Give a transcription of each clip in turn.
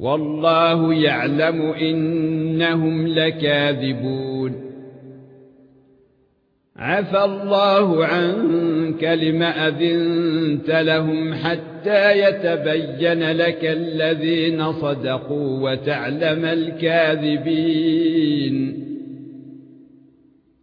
والله يعلم إنهم لكاذبون. عفى الله عنك لما أذنت لهم حتى يتبين لك الذين صدقوا وتعلم الكاذبين.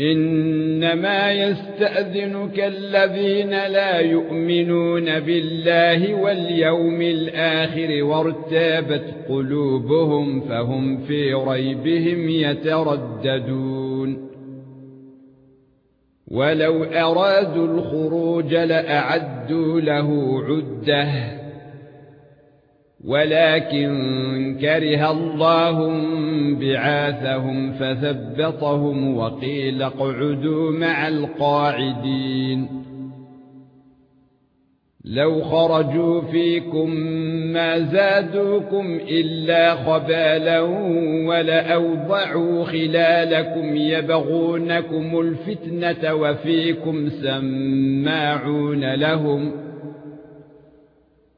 إنما يستأذنك الذين لا يؤمنون بالله واليوم الآخر وارتابت قلوبهم فهم في ريبهم يترددون. ولو أرادوا الخروج لأعدوا له عدة. ولكن كره الله بعاثهم فثبطهم وقيل اقعدوا مع القاعدين. لو خرجوا فيكم ما زادوكم إلا خبالا ولا اوضعوا خلالكم يبغونكم الفتنة وفيكم سماعون لهم